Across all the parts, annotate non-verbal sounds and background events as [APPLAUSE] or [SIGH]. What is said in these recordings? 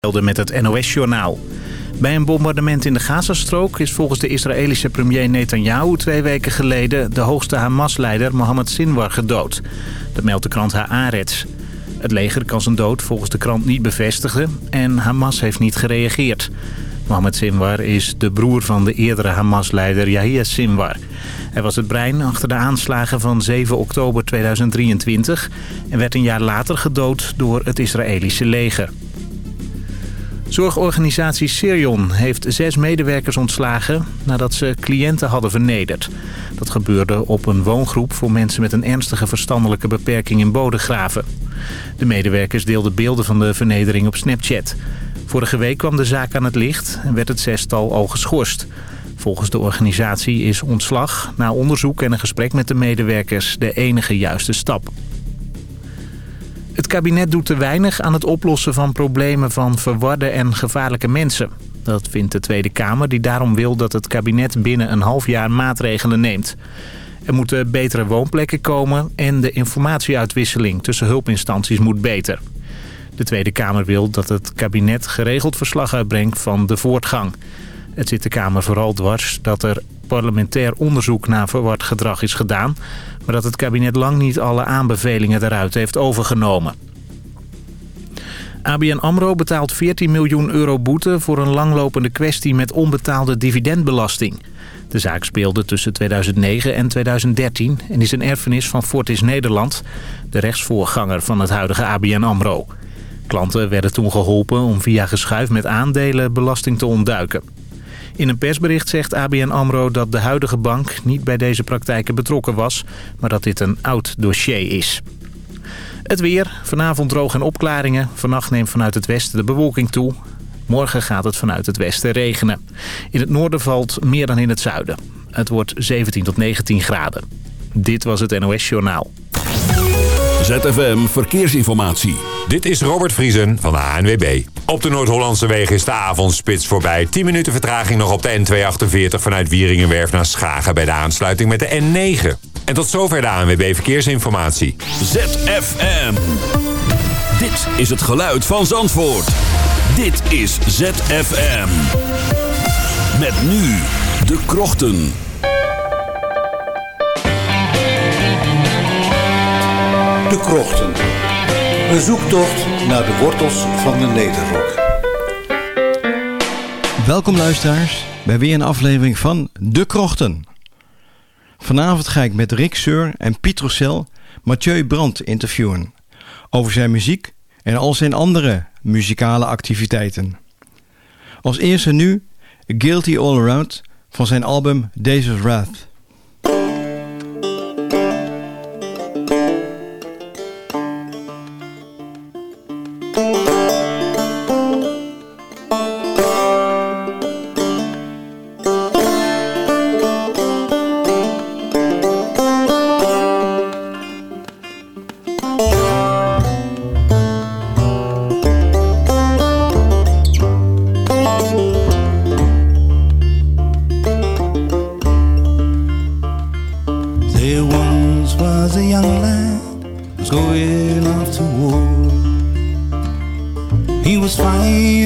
met het NOS-journaal. Bij een bombardement in de Gazastrook is volgens de Israëlische premier Netanyahu twee weken geleden de hoogste Hamas-leider Mohammed Sinwar gedood. Dat meldt de krant Haaretz. Het leger kan zijn dood volgens de krant niet bevestigen en Hamas heeft niet gereageerd. Mohammed Sinwar is de broer van de eerdere Hamas-leider Yahya Sinwar. Hij was het brein achter de aanslagen van 7 oktober 2023 en werd een jaar later gedood door het Israëlische leger. Zorgorganisatie Sirion heeft zes medewerkers ontslagen nadat ze cliënten hadden vernederd. Dat gebeurde op een woongroep voor mensen met een ernstige verstandelijke beperking in Bodegraven. De medewerkers deelden beelden van de vernedering op Snapchat. Vorige week kwam de zaak aan het licht en werd het zestal al geschorst. Volgens de organisatie is ontslag, na onderzoek en een gesprek met de medewerkers de enige juiste stap. Het kabinet doet te weinig aan het oplossen van problemen van verwarde en gevaarlijke mensen. Dat vindt de Tweede Kamer die daarom wil dat het kabinet binnen een half jaar maatregelen neemt. Er moeten betere woonplekken komen en de informatieuitwisseling tussen hulpinstanties moet beter. De Tweede Kamer wil dat het kabinet geregeld verslag uitbrengt van de voortgang. Het zit de Kamer vooral dwars dat er parlementair onderzoek naar verward gedrag is gedaan... maar dat het kabinet lang niet alle aanbevelingen daaruit heeft overgenomen. ABN AMRO betaalt 14 miljoen euro boete voor een langlopende kwestie met onbetaalde dividendbelasting. De zaak speelde tussen 2009 en 2013 en is een erfenis van Fortis Nederland, de rechtsvoorganger van het huidige ABN AMRO. Klanten werden toen geholpen om via geschuif met aandelen belasting te ontduiken. In een persbericht zegt ABN AMRO dat de huidige bank niet bij deze praktijken betrokken was... maar dat dit een oud dossier is. Het weer. Vanavond droog en opklaringen. Vannacht neemt vanuit het westen de bewolking toe. Morgen gaat het vanuit het westen regenen. In het noorden valt meer dan in het zuiden. Het wordt 17 tot 19 graden. Dit was het NOS Journaal. ZFM Verkeersinformatie. Dit is Robert Vriesen van de ANWB. Op de Noord-Hollandse wegen is de avondspits voorbij. 10 minuten vertraging nog op de N248 vanuit Wieringenwerf naar Schagen... bij de aansluiting met de N9. En tot zover de ANWB Verkeersinformatie. ZFM. Dit is het geluid van Zandvoort. Dit is ZFM. Met nu de krochten. De krochten. Een zoektocht naar de wortels van de nederrok. Welkom luisteraars bij weer een aflevering van De Krochten. Vanavond ga ik met Rick Seur en Piet Rossel Mathieu Brandt interviewen over zijn muziek en al zijn andere muzikale activiteiten. Als eerste nu Guilty All Around van zijn album Days Wrath.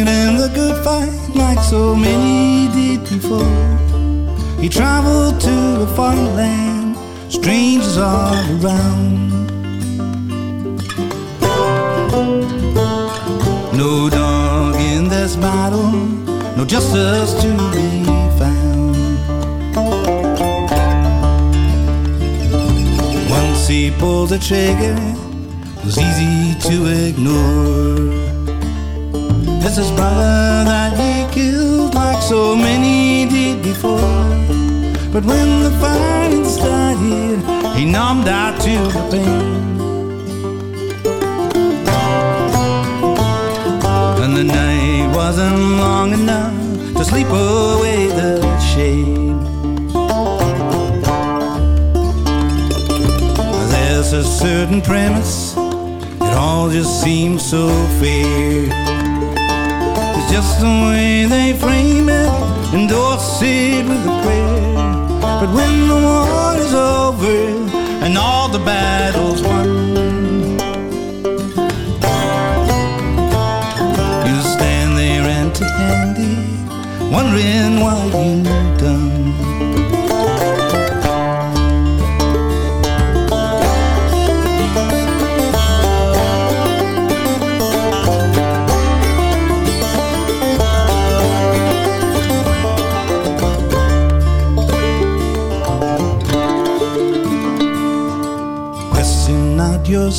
Fighting the good fight like so many did before. He traveled to a foreign land, strangers all around. No dog in this battle, no justice to be found. Once he pulled the trigger, it was easy to ignore. It's his brother that he killed, like so many did before. But when the fighting started, he numbed out to the pain. And the night wasn't long enough to sleep away the shame. There's a certain premise, it all just seems so fair. It's just the way they frame it, endorse it with a prayer. But when the war is over and all the battles won, you stand there empty-handed, wondering why you.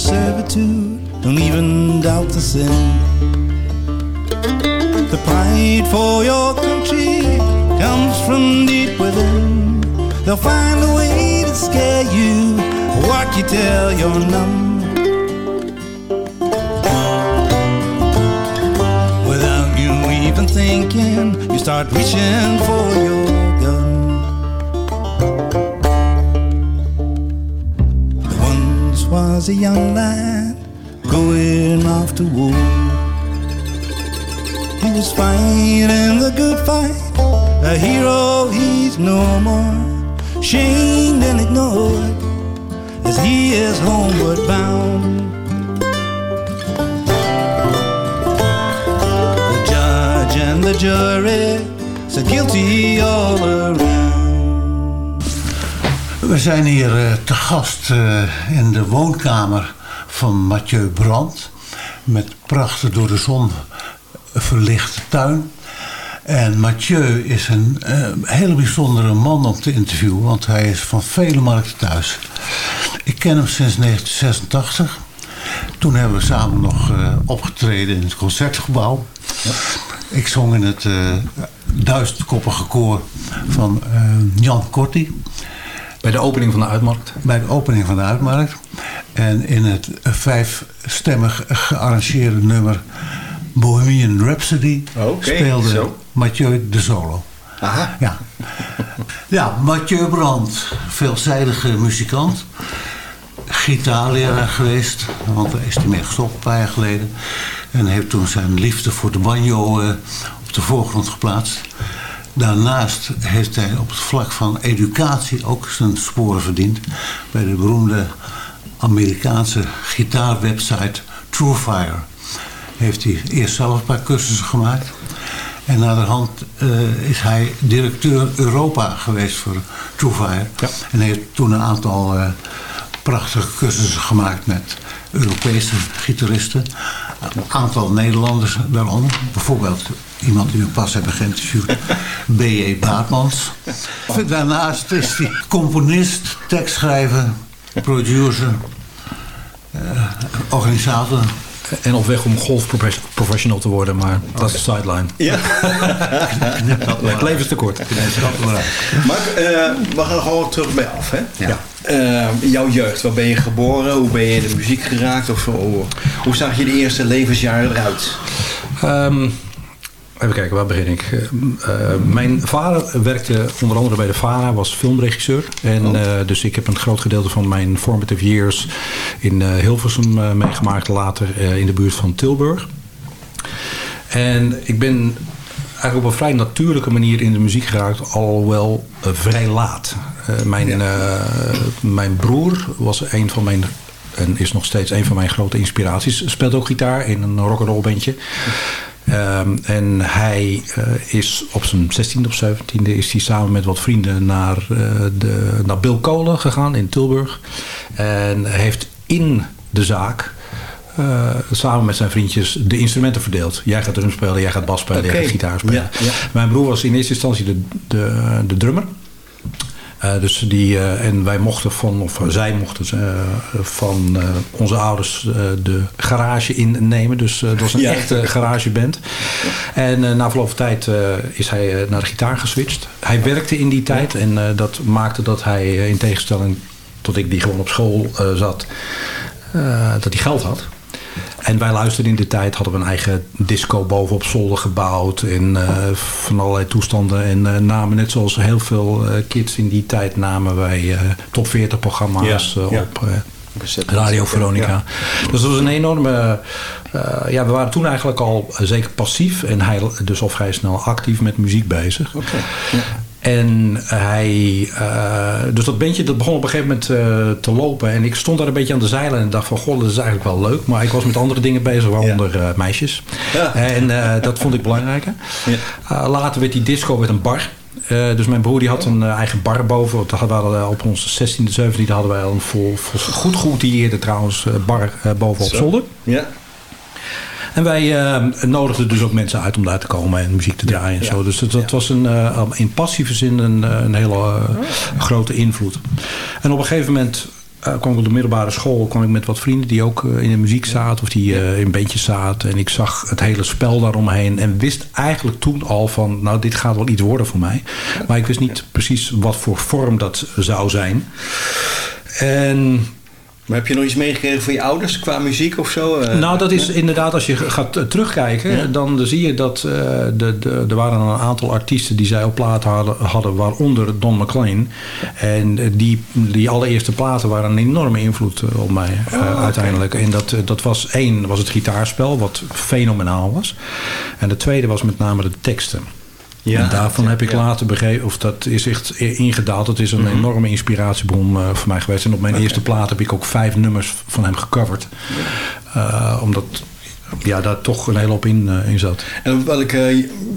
Servitude, don't even doubt the sin. The pride for your country comes from deep within. They'll find a way to scare you, what you tell you're numb. Without you even thinking, you start reaching for your was a young lad going off to war. He was fighting the good fight, a hero he's no more. Shamed and ignored as he is homeward bound. The judge and the jury said guilty all around. We zijn hier eh, te gast eh, in de woonkamer van Mathieu Brandt. Met prachtig door de zon verlichte tuin. En Mathieu is een eh, hele bijzondere man om te interviewen, want hij is van vele markten thuis. Ik ken hem sinds 1986. Toen hebben we samen nog opgetreden in het concertgebouw. Ik zong in het duizendkoppige koor van Jan Korti Bij de opening van de uitmarkt. bij de opening van de uitmarkt. En in het vijfstemmig gearrangeerde nummer Bohemian Rhapsody speelde zo. Mathieu de solo. Aha. Ja. ja, Mathieu Brandt, veelzijdige muzikant. Gitaarleraar geweest, want daar is hij mee gestopt een paar jaar geleden. En heeft toen zijn liefde voor de banjo eh, op de voorgrond geplaatst. Daarnaast heeft hij op het vlak van educatie ook zijn sporen verdiend. Bij de beroemde Amerikaanse gitaarwebsite Truefire heeft hij eerst zelf een paar cursussen gemaakt. En naderhand eh is hij directeur Europa geweest voor Truefire. En heeft toen een aantal eh, prachtige cursussen gemaakt met Europese gitaristen. Een aantal Nederlanders daaronder. Bijvoorbeeld iemand die we pas hebben geïnterviewd. B.J. Baatmans. Daarnaast is hij componist, tekstschrijver, producer, eh, organisator. En op weg om golfprofessional te worden, maar dat is de sideline. Ja. Het leven is te kort. Maar eh, we gaan gewoon terug bij af, hè? Ja. Eh, jouw jeugd, waar ben je geboren? Hoe ben je in de muziek geraakt? Of hoe, hoe zag je de eerste levensjaren eruit? Ehm, even kijken, waar begin ik? Eh, eh, mijn vader werkte onder andere bij de VARA, was filmregisseur. En, eh, dus ik heb een groot gedeelte van mijn formative years in Hilversum meegemaakt. Later in de buurt van Tilburg. En ik ben eigenlijk op een vrij natuurlijke manier in de muziek geraakt, alhoewel eh, vrij laat. Eh, mijn, eh, mijn broer was een van mijn, en is nog steeds een van mijn grote inspiraties. Speelt ook gitaar in een rock'n'roll bandje. Ehm, en hij is op zijn 16e of 17e is hij samen met wat vrienden naar, de, naar Bill Kolen gegaan in Tilburg. En heeft in de zaak eh, samen met zijn vriendjes de instrumenten verdeeld. Jij gaat drum spelen, jij gaat bas spelen, jij gaat gitaar spelen. Ja, ja. Mijn broer was in eerste instantie de, de, de drummer. Eh, dus die, eh, en wij mochten van, of zij mochten van onze ouders de garage innemen. Dus dat was een Ja. echte garageband. En na verloop van tijd is hij naar de gitaar geswitcht. Hij werkte in die tijd en dat maakte dat hij in tegenstelling tot ik die gewoon op school zat, dat hij geld had. En wij luisterden in die tijd, hadden we een eigen disco boven op zolder gebouwd. En eh, van allerlei toestanden. En eh, namen, net zoals heel veel eh, kids in die tijd, namen wij eh, top 40 programma's Ja, eh, ja. op Radio Veronica. Dus dat was een enorme... eh, ja, we waren toen eigenlijk al zeker passief. En hij dus al vrij snel actief met muziek bezig. En hij, uh, dus dat bandje dat begon op een gegeven moment uh, te lopen. En ik stond daar een beetje aan de zeilen en dacht van, goh, dat is eigenlijk wel leuk. Maar ik was met andere dingen bezig, waaronder ja. uh, meisjes. Ja. En dat vond ik belangrijker. Ja. later werd die disco werd een bar. Uh, dus mijn broer die had een uh, eigen bar boven. Dat hadden we op onze 16e, 17e hadden wij een vol, vol, goed geoutilleerde trouwens bar boven op zolder. Ja. En wij uh, nodigden dus ook mensen uit om daar te komen en muziek te draaien en zo. Dus dat, dat was een, uh, in passieve zin een, een hele uh, grote invloed. En op een gegeven moment uh, kwam ik op de middelbare school kwam ik met wat vrienden die ook in de muziek zaten of die uh, in bandjes zaten. En ik zag het hele spel daaromheen en wist eigenlijk toen al van nou dit gaat wel iets worden voor mij. Maar ik wist niet precies wat voor vorm dat zou zijn. En maar heb je nog iets meegekregen van je ouders qua muziek of zo? Uh, nou, dat is inderdaad, als je gaat uh, terugkijken, ja. dan zie je dat uh, de, de, er waren een aantal artiesten die zij op platen hadden, hadden waaronder Don McLean. En die, die allereerste platen waren een enorme invloed op mij oh, uiteindelijk. Okay. En dat, dat was één, was het gitaarspel, wat fenomenaal was. En de tweede was met name de teksten. Ja, en daarvan heb ik ja. later begrepen, of dat is echt ingedaald. Het is een mm -hmm. enorme inspiratiebron uh, voor mij geweest. En op mijn okay. eerste plaat heb ik ook vijf nummers van hem gecoverd. Uh, omdat ja, daar toch een hele hoop in, uh, in zat. En op welk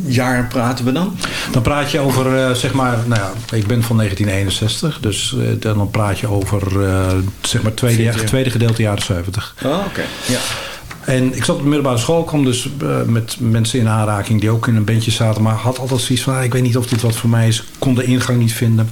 jaar praten we dan? Dan praat je over, zeg maar, nou ja, ik ben van 1961. Dus dan praat je over, zeg maar, tweede, tweede gedeelte jaren 70. Oh, oké. Okay. Ja. En ik zat op de middelbare school, kwam dus uh, met mensen in aanraking die ook in een bandje zaten. Maar had altijd zoiets van, ah, ik weet niet of dit wat voor mij is. Kon de ingang niet vinden.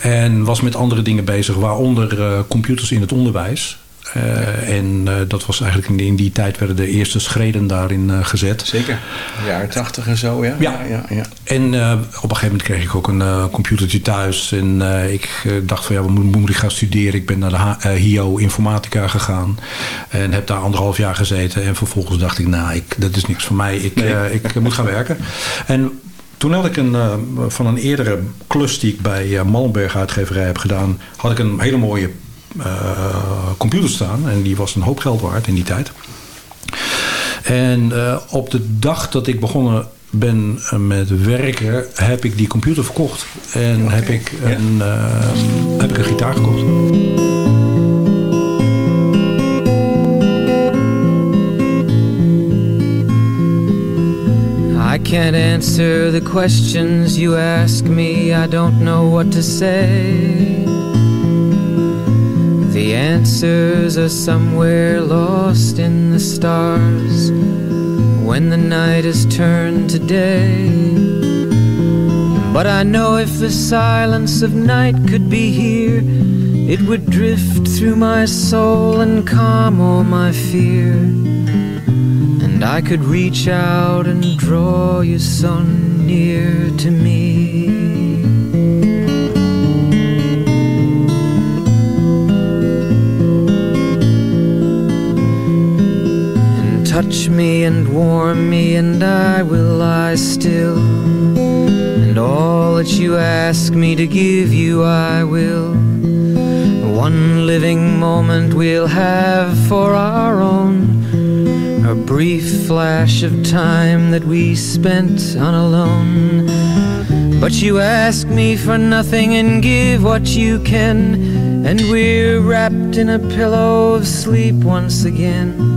En was met andere dingen bezig, waaronder uh, computers in het onderwijs. Uh, en uh, dat was eigenlijk in die, in die, tijd werden de eerste schreden daarin uh, gezet. Zeker, jaren tachtig en zo, ja. Ja, ja, ja. en op een gegeven moment kreeg ik ook een computertje thuis. En ik dacht van ja, wat moet, ik gaan studeren? Ik ben naar de HIO Informatica gegaan. En heb daar anderhalf jaar gezeten. En vervolgens dacht ik, nou, ik, dat is niks voor mij. Ik, nee. ik moet gaan werken. En toen had ik een, van een eerdere klus die ik bij Malmberg uitgeverij heb gedaan... had ik een hele mooie computer staan. En die was een hoop geld waard in die tijd. En uh, op de dag dat ik begonnen ben met werken, heb ik die computer verkocht. En okay. heb, ik een, ja. uh, heb ik een gitaar gekocht. I can't answer the questions you ask me. I don't know what to say. Answers are somewhere lost in the stars when the night is turned to day. But I know if the silence of night could be here, it would drift through my soul and calm all my fear. And I could reach out and draw you so near to me. Touch me and warm me, and I will lie still. And all that you ask me to give you, I will. One living moment we'll have for our own. A brief flash of time that we spent on alone. But you ask me for nothing and give what you can. And we're wrapped in a pillow of sleep once again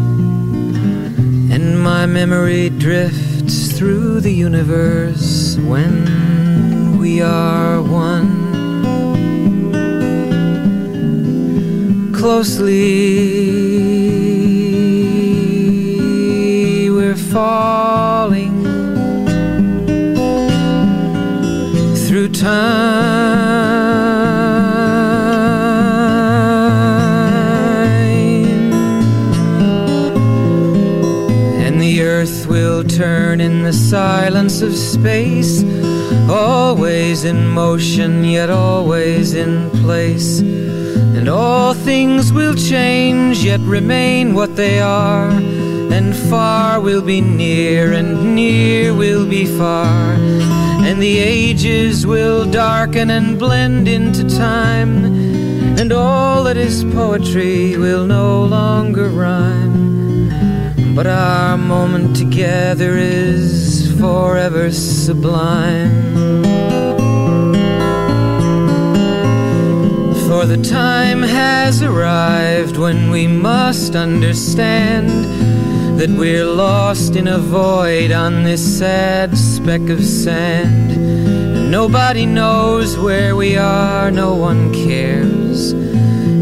my memory drifts through the universe when we are one. Closely, we're falling through time. Turn in the silence of space. Always in motion, yet always in place. And all things will change, yet remain what they are. And far will be near, and near will be far. And the ages will darken and blend into time. And all that is poetry will no longer rhyme but our moment together is forever sublime. For the time has arrived when we must understand that we're lost in a void on this sad speck of sand. Nobody knows where we are, no one cares.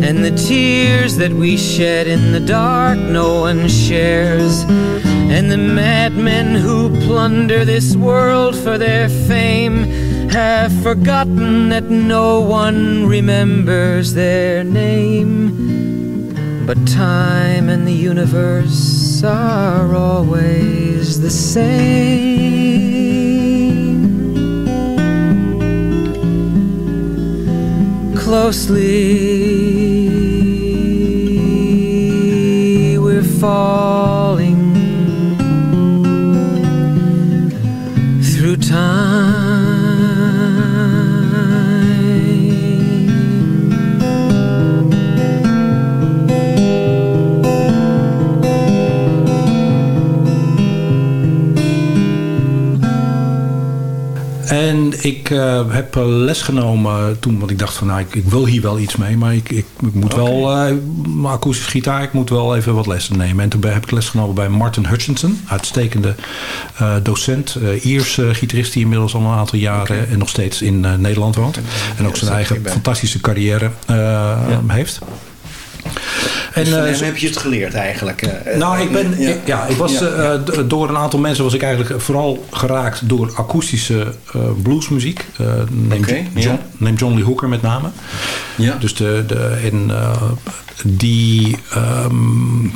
And the tears that we shed in the dark, no one shares. And the madmen who plunder this world for their fame have forgotten that no one remembers their name. But time and the universe are always the same. Closely ik eh, heb eh, les genomen toen, want ik dacht van nou, ik, ik wil hier wel iets mee, maar ik, ik, ik moet wel, eh mijn akoestische gitaar, ik moet wel even wat lessen nemen. En toen heb ik les genomen bij Martin Hutchinson, uitstekende eh, docent, eh Ierse gitarist die inmiddels al een aantal jaren en nog steeds in eh, Nederland woont. En ook zijn eigen fantastische carrière eh, heeft. En, Dus eh, heb je het geleerd eigenlijk? eh, nou, ik ben, ja. ik- ja, ik was Ja. eh, door een aantal mensen was ik eigenlijk vooral geraakt door akoestische eh, bluesmuziek. Eh neem, John, ja. neem John Lee Hooker met name. Ja. Dus de, de, en, eh, die, ehm, eh,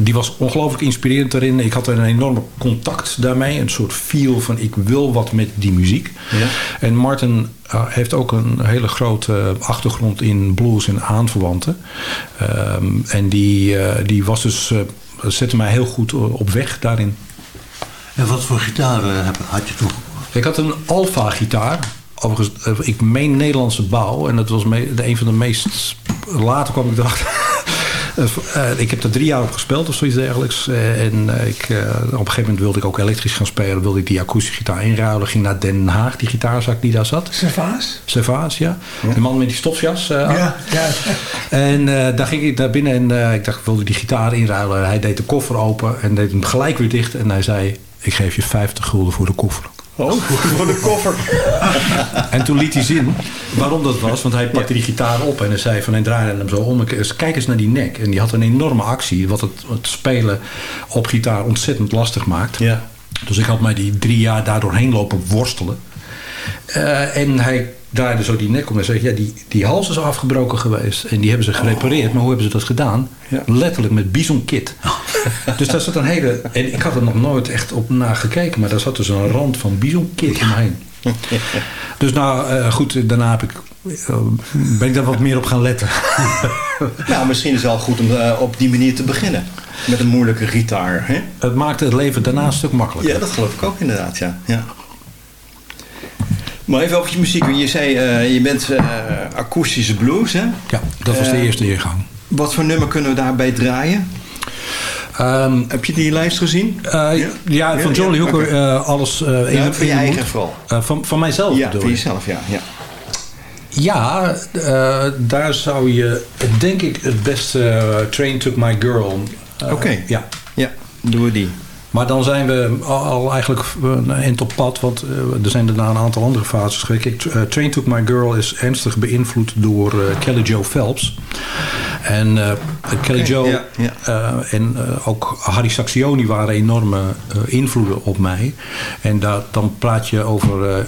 die was ongelooflijk inspirerend daarin. Ik had een enorme contact daarmee. Een soort feel van ik wil wat met die muziek. Ja. En Martin eh, heeft ook een hele grote achtergrond in blues en aanverwanten. Ehm, en die, eh, die was dus, eh, zette mij heel goed eh, op weg daarin. En wat voor gitaar eh, heb- had je toen? Ik had een Alfa gitaar. Overigens, eh, ik meen Nederlandse bouw. En dat was een van de meest... Later kwam ik erachter... Eh, eh, ik heb er drie jaar op gespeeld of zoiets dergelijks. Eh, en eh, ik, eh, op een gegeven moment wilde ik ook elektrisch gaan spelen. Wilde ik die akoestische gitaar inruilen. Ging naar Den Haag, die gitaarzak die daar zat. Servaas? Servaas, ja. De man met die stofjas. eh, aan. Ja, ja. En eh, daar ging ik naar binnen en eh, ik dacht, ik wilde die gitaar inruilen. Hij deed de koffer open en deed hem gelijk weer dicht. En hij zei, ik geef je 50 gulden voor de koffer. Oh, [LAUGHS] voor de koffer. En toen liet hij zien waarom dat was. Want hij pakte die gitaar op en hij zei van... en draaide hem zo om. Kijk eens naar die nek. En die had een enorme actie. Wat het, het spelen op gitaar ontzettend lastig maakt. Ja. Dus ik had mij die drie jaar daardoorheen lopen worstelen. Eh, en hij draaide zo die nek om en zei... Ja, die, die hals is afgebroken geweest. En die hebben ze gerepareerd. Maar hoe hebben ze dat gedaan? Ja. Letterlijk met bison kit. [LAUGHS] dus daar zat een hele... En ik had er nog nooit echt op naar gekeken. Maar daar zat dus een rand van bison kit omheen. Dus nou, eh, goed, daarna heb ik, eh, ben ik daar wat meer op gaan letten. [LAUGHS] Nou, misschien is het wel goed om eh, op die manier te beginnen. Met een moeilijke gitaar. Hè? Het maakte het leven daarna een stuk makkelijker. Ja, dat geloof ik ook inderdaad, ja. ja. Maar even over je muziek. Je zei, eh, je bent eh, akoestische blues, hè? Ja, dat was de Eh, eerste ingang. Wat voor nummer kunnen we daarbij draaien? Ehm, Heb je die lijst gezien? ja? van Ja, John Lee ja, Hooker alles in, Ja, in van je eigen vooral. Van, van mijzelf Ja, je? jezelf, ja. ja. Ja, daar zou je denk ik het beste Train Took My Girl... Oké. Ja, Ja, doen we die. Maar dan zijn we al, eigenlijk eh, een eind op pad. Want eh, er zijn daarna een aantal andere fases geweest. Kijk, eh, Train Took My Girl is ernstig beïnvloed door eh, Kelly Joe Phelps. En eh, Kelly Joe ja, ja. eh, en eh, ook Harry Saxioni waren enorme eh, invloeden op mij. En daar, dan praat je over eh,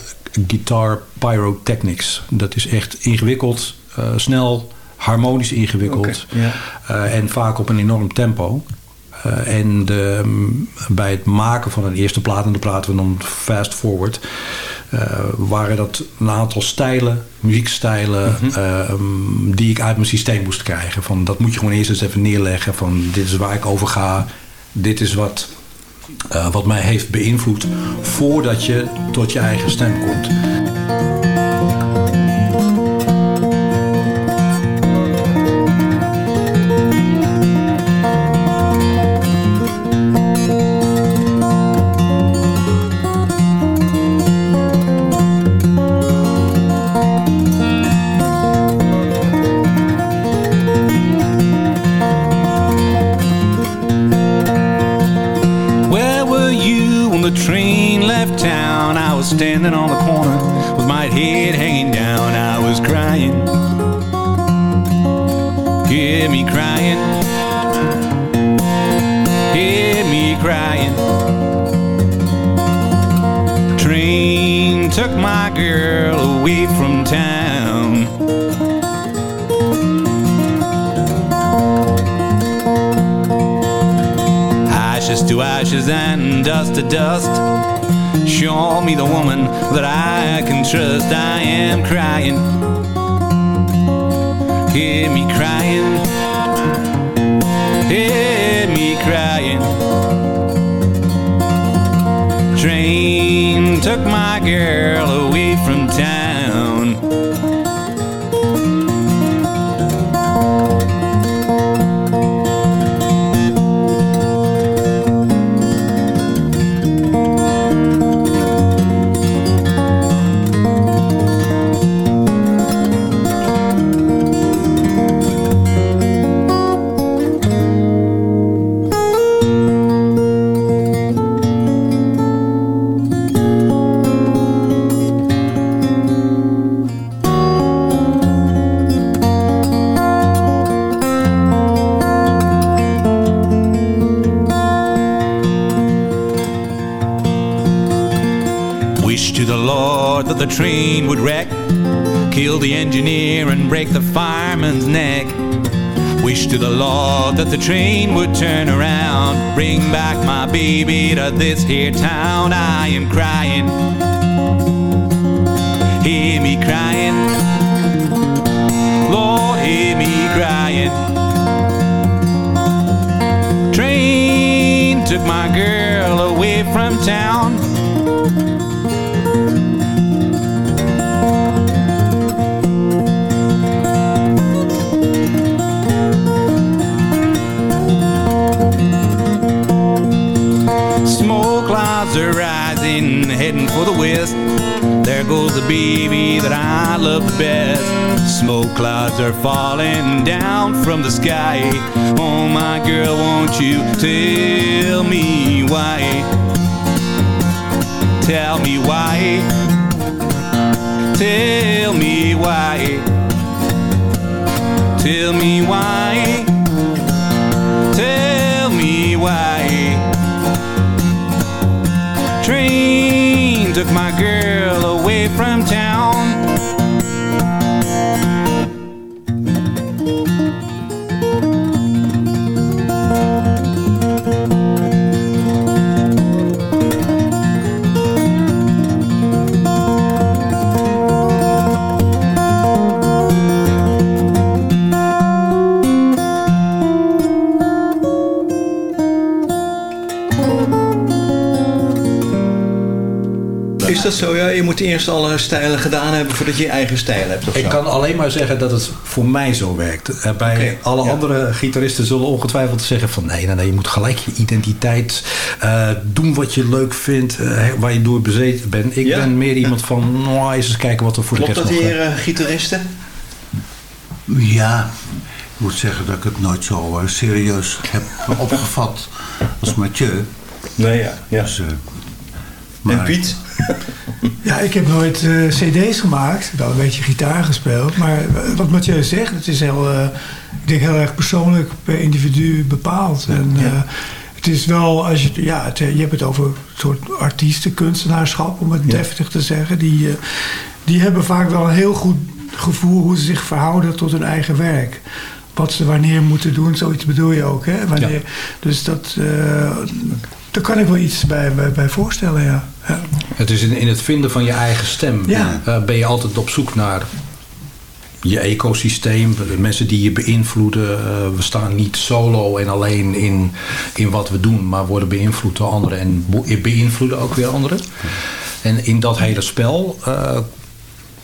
guitar pyrotechnics. Dat is echt ingewikkeld, eh, snel, harmonisch ingewikkeld. Ja. Eh, en vaak op een enorm tempo. Eh, en de, mm, bij het maken van een eerste plaat, en dan praten we dan fast forward, eh, waren dat een aantal stijlen, muziekstijlen, eh, mm, die ik uit mijn systeem moest krijgen. Van, dat moet je gewoon eerst eens even neerleggen. Van dit is waar ik over ga. Dit is wat, wat mij heeft beïnvloed voordat je tot je eigen stem komt. Standing on the corner with my head hanging down. I was crying. Hear me crying. Hear me crying. Train took my girl away from town. Ashes to ashes and dust to dust. Show me the woman that I can trust. I am crying. Hear me crying. Hear me crying. Train took my girl away from town. The train would wreck, kill the engineer and break the fireman's neck. Wish to the Lord that the train would turn around, bring back my baby to this here town. I am crying. Hear me crying. Lord, hear me crying. Train took my girl away from town. Heading for the west. There goes the baby that I love the best. Smoke clouds are falling down from the sky. Oh, my girl, won't you tell me why? Tell me why. Tell me why. Tell me why. My girl dat zo? Ja, je moet eerst alle stijlen gedaan hebben voordat je je eigen stijl hebt. Of Ik zo. kan alleen maar zeggen dat het voor mij zo werkt. Eh, Bij alle ja. andere gitaristen zullen ongetwijfeld zeggen van nee, nee, nee, je moet gelijk je identiteit eh, doen wat je leuk vindt, eh, waar je door bezeten bent. Ik Ja? ben meer iemand van, nou, eens eens kijken wat er voor Klopt de dat rest nog... hier, eh, eh, gitaristen? Ja, ik moet zeggen dat ik het nooit zo serieus heb opgevat als Mathieu. Nee, ja. ja. Dus, En maar- Piet? [LAUGHS] Ja, ik heb nooit eh, cd's gemaakt. Wel een beetje gitaar gespeeld. Maar wat Mathieu zegt, het is heel, eh, ik denk heel erg persoonlijk per individu bepaald. En Ja. eh, het is wel, als je, ja, het, je hebt het over een soort artiesten, kunstenaarschap, om het Ja. deftig te zeggen. Die, die hebben vaak wel een heel goed gevoel hoe ze zich verhouden tot hun eigen werk. Wat ze wanneer moeten doen, zoiets bedoel je ook. Hè? Wanneer, Ja. Dus dat, daar kan ik wel iets bij, bij, bij voorstellen, ja. Ja. Het is in, in het vinden van je eigen stem. Ja. Eh, ben je altijd op zoek naar je ecosysteem, de mensen die je beïnvloeden. Eh, we staan niet solo en alleen in, in wat we doen, maar worden beïnvloed door anderen en beïnvloeden ook weer anderen. En in dat hele spel eh,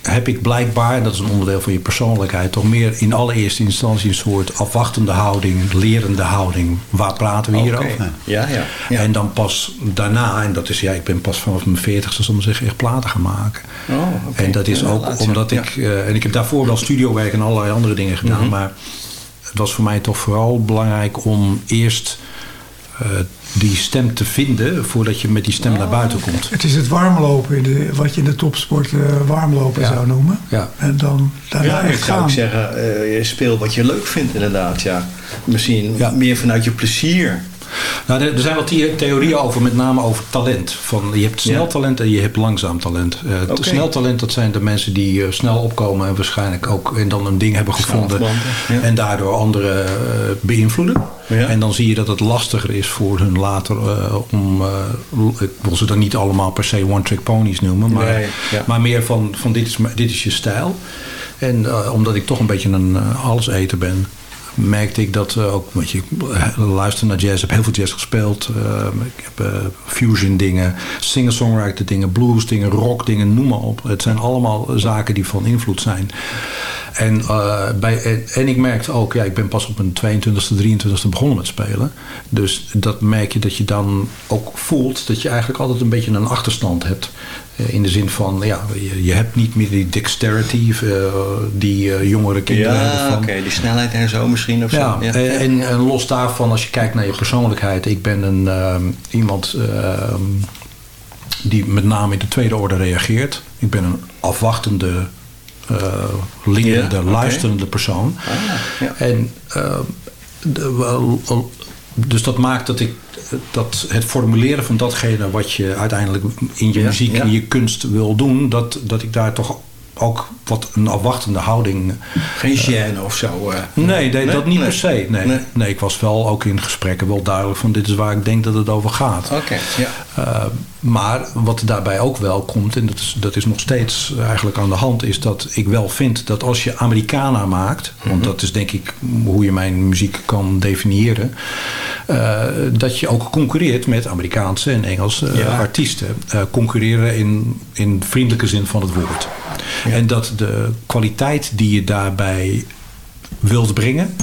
heb ik blijkbaar, en dat is een onderdeel van je persoonlijkheid, toch meer in allereerste instantie een soort afwachtende houding, lerende houding. Waar praten we hier over? Ja, ja. ja. En dan pas daarna, en dat is ja, ik ben pas vanaf mijn veertigste, maar zeggen, echt platen gaan maken. Oh. En dat is Ja, ook omdat Ja. ik, eh, en ik heb daarvoor wel studiowerk en allerlei andere dingen gedaan, Mhm. maar het was voor mij toch vooral belangrijk om eerst eh, die stem te vinden voordat je met die stem naar buiten komt. Het is het warmlopen, in de, wat je in de topsport eh, warmlopen zou noemen. Ja. En dan daarna Ja, ik echt zou gaan. ook zeggen, eh, je speelt wat je leuk vindt inderdaad, ja. Misschien meer vanuit je plezier. Nou, er, zijn wel the- theorieën over, met name over talent. Van, je hebt snel talent en je hebt langzaam talent. Oké. Snel talent, dat zijn de mensen die eh, snel opkomen en waarschijnlijk ook en dan een ding hebben gevonden. Ja. En daardoor anderen eh, beïnvloeden. Ja. En dan zie je dat het lastiger is voor hun later om, ik wil ze dan niet allemaal per se one-trick ponies noemen, maar, Nee, ja. maar meer van, van dit, is, dit is je stijl. En omdat ik toch een beetje een alleseter ben, merkte ik dat eh, ook, want je ik luister naar jazz, heb heel veel jazz gespeeld. eh, ik heb eh, fusion dingen, singer-songwriter dingen, blues dingen, rock dingen, noem maar op. Het zijn allemaal zaken die van invloed zijn. En, eh, bij, en ik merkte ook, ja, ik ben pas op mijn 22e, 23e begonnen met spelen. Dus dat merk je dat je dan ook voelt dat je eigenlijk altijd een beetje een achterstand hebt. Eh, In de zin van, ja, je, je hebt niet meer die dexterity eh, die eh, jongere kinderen hebben. Ja, Van, oké, die snelheid en zo misschien of ja, zo. Ja. En, en los daarvan, als je kijkt naar je persoonlijkheid. Ik ben een, iemand ehm, die met name in de tweede orde reageert. Ik ben een afwachtende, oké. luisterende persoon. Ah, ja. En de- wel- wel- dus dat maakt dat ik dat het formuleren van datgene wat je uiteindelijk in je Ja, muziek, ja. in je kunst wil doen, dat, dat ik daar toch ook wat een afwachtende houding Geen gêne of zo. eh. Nee, nee, dat niet Nee. per se. Nee. Nee. Nee. ik was wel ook in gesprekken wel duidelijk van dit is waar ik denk dat het over gaat. Oké, ja. Uh, maar wat daarbij ook wel komt, en dat is, dat is nog steeds eigenlijk aan de hand, is dat ik wel vind dat als je Americana maakt, Mhm. want dat is denk ik hoe je mijn muziek kan definiëren, dat je ook concurreert met Amerikaanse en Engelse Ja. artiesten. Concurreren in, in vriendelijke zin van het woord. En dat de kwaliteit die je daarbij wilt brengen,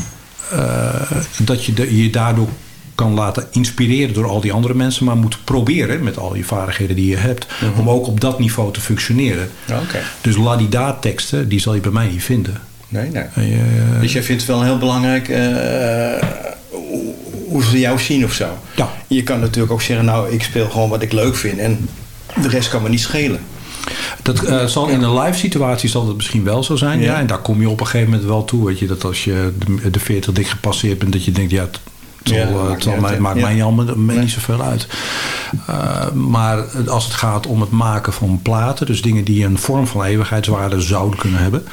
uh, dat je de, je daardoor kan laten inspireren door al die andere mensen, maar moet proberen met al je vaardigheden die je hebt, Mhm. om ook op dat niveau te functioneren. Oké. Dus ladida teksten, die zal je bij mij niet vinden. Nee, nee. En je- Dus jij vindt het wel heel belangrijk eh, hoe- hoe ze jou zien of zo. Ja. Je kan natuurlijk ook zeggen, nou, ik speel gewoon wat ik leuk vind en de rest kan me niet schelen. Dat eh, zal in een live situatie zal dat misschien wel zo zijn. Ja. Ja. En daar kom je op een gegeven moment wel toe. Weet je, dat als je de, de 40 dik gepasseerd bent, dat je denkt, ja, het, het zal, Ja, eh, maakt het zal maakt mij niet, allemaal, niet zoveel uit. Uh, maar als het gaat om het maken van platen, dus dingen die een vorm van eeuwigheidswaarde zouden kunnen hebben,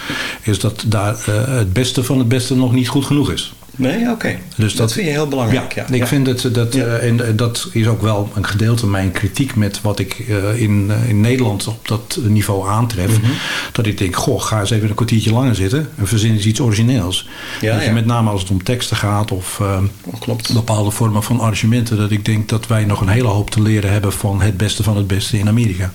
is dat daar uh, het beste van het beste nog niet goed genoeg is. Nee, oké. Dus dat, dat- vind je heel belangrijk. Ja, ik Ja. vind dat, dat, Ja. en eh, dat is ook wel een gedeelte mijn kritiek met wat ik eh, in, eh, in Nederland op dat niveau aantref. Mhm. Dat ik denk, goh, ga eens even een kwartiertje langer zitten en verzin eens iets origineels. Ja. met name als het om teksten gaat of eh, Oh, klopt. bepaalde vormen van arrangementen, dat ik denk dat wij nog een hele hoop te leren hebben van het beste van het beste in Amerika.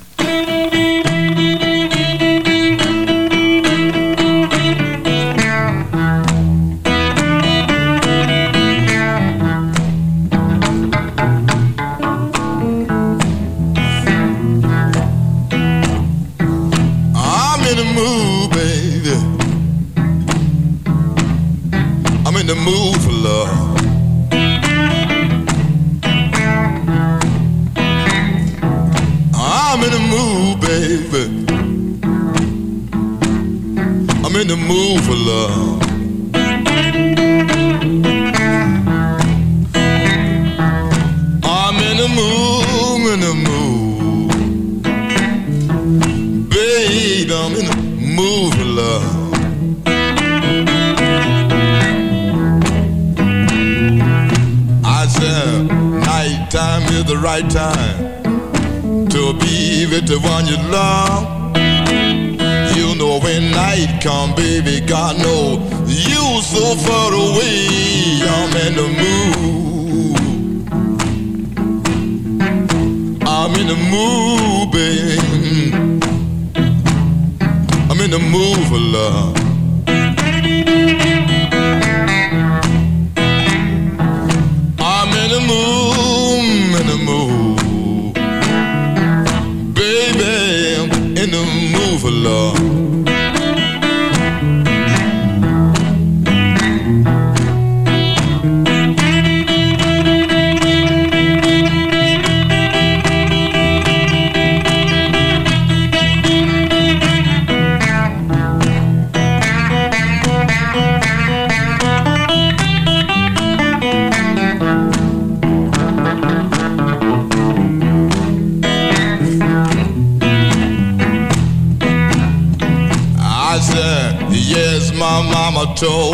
Told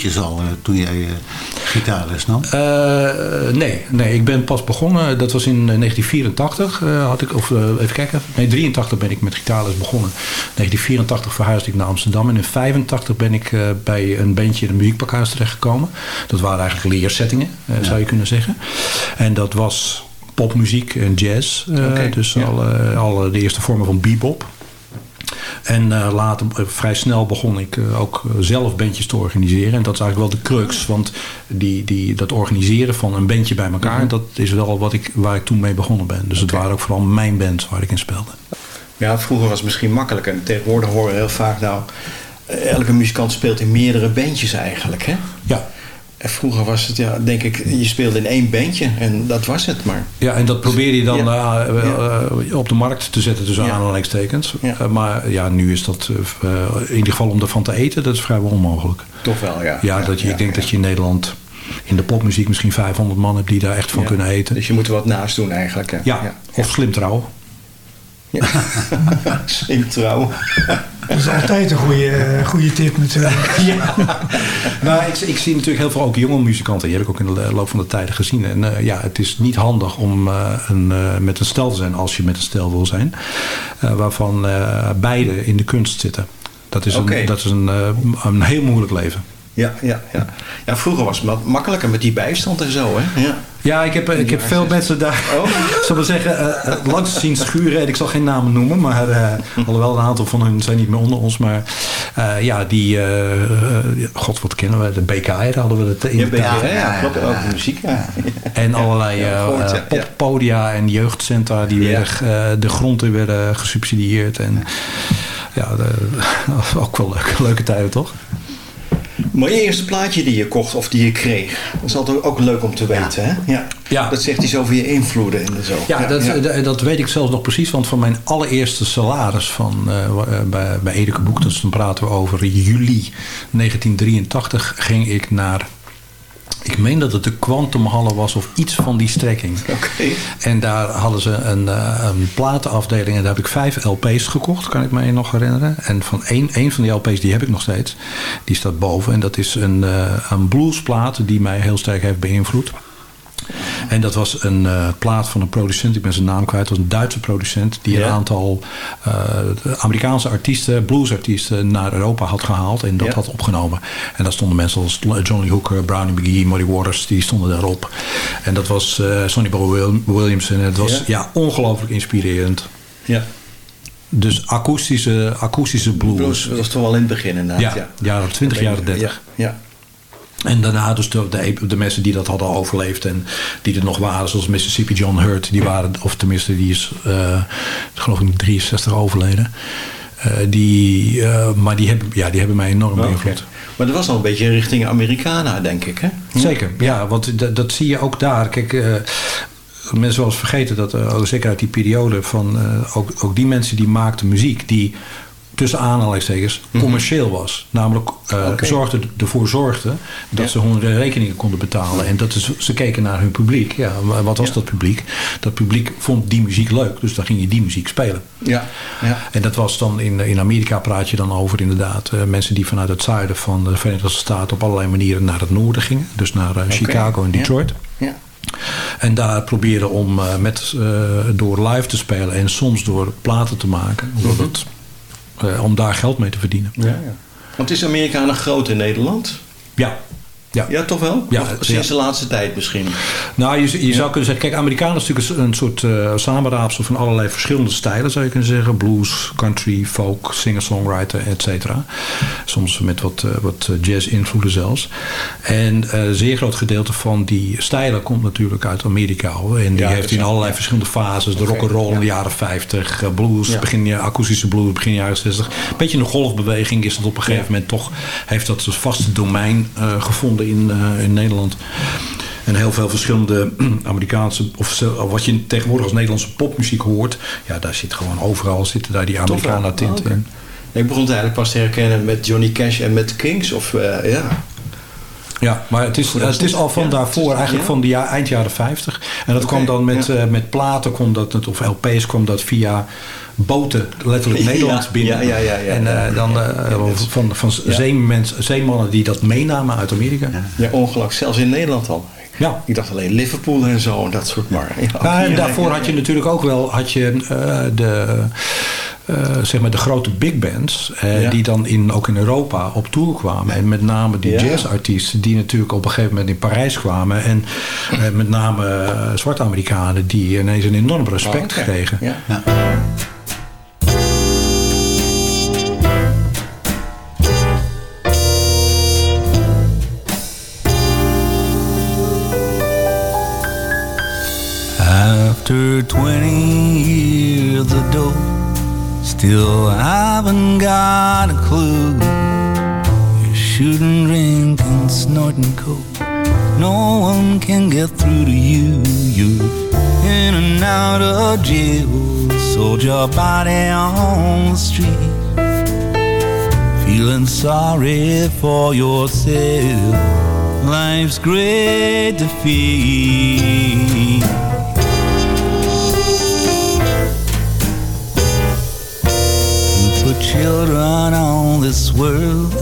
bandjes al eh, toen jij eh, gitaarles nam? Eh, nee, nee, ik ben pas begonnen. Dat was in eh, 1984. eh, had ik, of even kijken. Nee, 83 ben ik met gitaarles begonnen. 1984 verhuisde ik naar Amsterdam. En in 85 ben ik bij een bandje in het muziekpakhuis terechtgekomen. Dat waren eigenlijk leersettingen, zou je kunnen zeggen. En dat was popmuziek en jazz. dus ja. alle, alle, de eerste vormen van bebop. En eh, later, eh, vrij snel begon ik eh, ook zelf bandjes te organiseren. En dat is eigenlijk wel de crux. Want die, die, dat organiseren van een bandje bij elkaar... dat is wel wat ik, waar ik toen mee begonnen ben. Dus het waren ook vooral mijn bands waar ik in speelde. Ja, vroeger was het misschien makkelijker. En tegenwoordig horen we heel vaak nou... Elke muzikant speelt in meerdere bandjes eigenlijk, hè? Ja. En vroeger was het, ja, denk ik, je speelde in één bandje en dat was het maar. Ja, en dat probeer je dan Ja. eh, eh, op de markt te zetten tussen Ja. aanhalingstekens. Ja. Eh, maar ja, nu is dat eh, in ieder geval om ervan te eten, dat is vrijwel onmogelijk. Toch wel, ja. Ja, dat je, ik denk dat je in Nederland in de popmuziek misschien 500 man hebt die daar echt van kunnen eten. Dus je moet er wat naast doen eigenlijk. Ja, of slim trouwen. [LAUGHS] Slim trouw. Dat is altijd een goede, eh, goede tip natuurlijk. [LAUGHS] Ja. nou, ik, ik zie natuurlijk heel veel ook jonge muzikanten. Die heb ik ook in de loop van de tijden gezien. En eh, ja, het is niet handig om eh, een, eh, met een stel te zijn als je met een stel wil zijn. eh, waarvan eh, beide in de kunst zitten. Dat is, een, dat is een, een heel moeilijk leven. Ja, ja, ja. ja, vroeger was het makkelijker met die bijstand en zo, hè? Ja. Ja, ik heb, eh, ik heb Ja, veel mensen daar, Oh. [LAUGHS] zal maar zeggen, eh, eh, langs zien schuren. En ik zal geen namen noemen, maar eh, alhoewel een aantal van hun zijn niet meer onder ons. Maar ja, die, god wat kennen we, de BKR hadden we het in Ja, de tijd. hè? ja, klopt. Ook de muziek, ja. En allerlei Ja, gehoord, ja, ja. poppodia en jeugdcentra die Ja. werden, de grond in werden gesubsidieerd. En ja, de- [LAUGHS] ook wel leuke, leuke tijden toch? Maar je eerste plaatje die je kocht of die je kreeg, dat is altijd ook leuk om te weten, hè? Ja. Ja. Dat zegt iets over je invloeden en zo. Ja, dat, d- dat weet ik zelfs nog precies. Want van mijn allereerste salaris van, eh, eh, bij, bij Edeke Boek... dus dan praten we over juli 1983... ging ik naar... Ik meen dat het de Quantumhallen was of iets van die strekking. Oké. En daar hadden ze een, eh, een platenafdeling. En daar heb ik vijf LP's gekocht, kan ik me nog herinneren. En van één, één van die LP's, die heb ik nog steeds. Die staat boven. En dat is een, eh, een bluesplaat die mij heel sterk heeft beïnvloed. En dat was een eh, plaat van een producent, ik ben zijn naam kwijt. Het was een Duitse producent die een aantal eh, Amerikaanse artiesten, bluesartiesten naar Europa had gehaald en dat had opgenomen. En daar stonden mensen als Johnny Hooker, Brownie McGee, Muddy Waters, die stonden daarop. En dat was eh, Sonny Boy Wil- Williams en het was Ja. ja. ongelooflijk inspirerend. Ja. Dus akoestische, akoestische blues. Blues, dat was toch wel in het begin inderdaad. Ja, jaren 20, jaren 30. Ja, ja. En daarna dus de, de, de mensen die dat hadden overleefd en die er nog waren, zoals Mississippi John Hurt, die waren, of tenminste die is, eh, geloof ik, in 63 overleden. Eh, die, eh, maar die hebben, ja, die hebben mij enorm Oké. beïnvloed. Maar dat was al een beetje richting Americana, denk ik, hè? Zeker, ja, want dat, zie je ook daar. Kijk, mensen wel eens vergeten dat, zeker uit die periode, van ook, ook die mensen die maakten muziek, die tussen aanhalingstekens commercieel was. Namelijk Oké. zorgde, ervoor zorgden dat Ja. ze hun rekeningen konden betalen. En dat is, ze keken naar hun publiek. Ja, maar wat was Ja. dat publiek? Dat publiek vond die muziek leuk, dus dan ging je die muziek spelen. Ja, ja. En dat was dan in, in Amerika praat je dan over inderdaad eh, mensen die vanuit het zuiden van de Verenigde Staten op allerlei manieren naar het noorden gingen. Dus naar eh, Chicago en. Detroit. Ja. En daar proberen om met, door live te spelen en soms door platen te maken. Omdat Mhm. Om daar geld mee te verdienen. Ja, ja. Want is Amerikanen groot in Nederland? Ja. Ja. Ja, toch wel? Ja, Of sinds ja. de laatste tijd misschien. Nou, je, je zou kunnen zeggen, kijk, Amerikanen is natuurlijk een, soort eh samenraapsel van allerlei verschillende stijlen, zou je kunnen zeggen. Blues, country, folk, singer-songwriter, et cetera. Soms met wat, eh, wat eh, jazz-invloeden zelfs. En een zeer groot gedeelte van die stijlen komt natuurlijk uit Amerika. Hoor. En die heeft dat in allerlei verschillende fases. De Oké, rock'n'roll in de ja. jaren 50, eh, blues, begin ja, akoestische blues, begin jaren 60. Een beetje een golfbeweging is het op een gegeven moment toch, heeft dat een vaste domein eh, in, eh, in Nederland. En heel veel verschillende [CLEARS THROAT] Amerikaanse, of zo- wat je tegenwoordig als Nederlandse popmuziek hoort, ja, daar zit gewoon overal zitten daar die? Amerikanen tint Oh, oké. in. Ik begon het eigenlijk pas te herkennen met Johnny Cash en met de Kings. Of, eh, ja. Ja, maar het is, het is al van ja, daarvoor, eigenlijk ja. van de ja, eind jaren 50. En dat kwam dan met, eh, met platen, kwam dat, of LP's kwam dat via boten letterlijk [LAUGHS] Nederland binnen. ja, ja, ja, ja, en dan is- van, van zeemens, zeemannen die dat meenamen uit Amerika. ja, ongelukkig. Zelfs in Nederland al. Ja. Ik dacht alleen Liverpool en zo en dat soort maar. Ja, en daarvoor had je natuurlijk ook wel had je, eh, de, zeg maar de grote big bands... eh, Ja. die dan in, ook in Europa op tour kwamen. En met name die Ja. jazzartiesten... die natuurlijk op een gegeven moment in Parijs kwamen. En eh, met name eh, zwarte Amerikanen... die ineens een enorm respect Oh, kregen. Ja. After 20 years ago, still I haven't got a clue. You're shooting, drinking, snorting coke. No one can get through to you. You're in and out of jail, sold your body on the street. Feeling sorry for yourself. Life's great defeat. Children on this world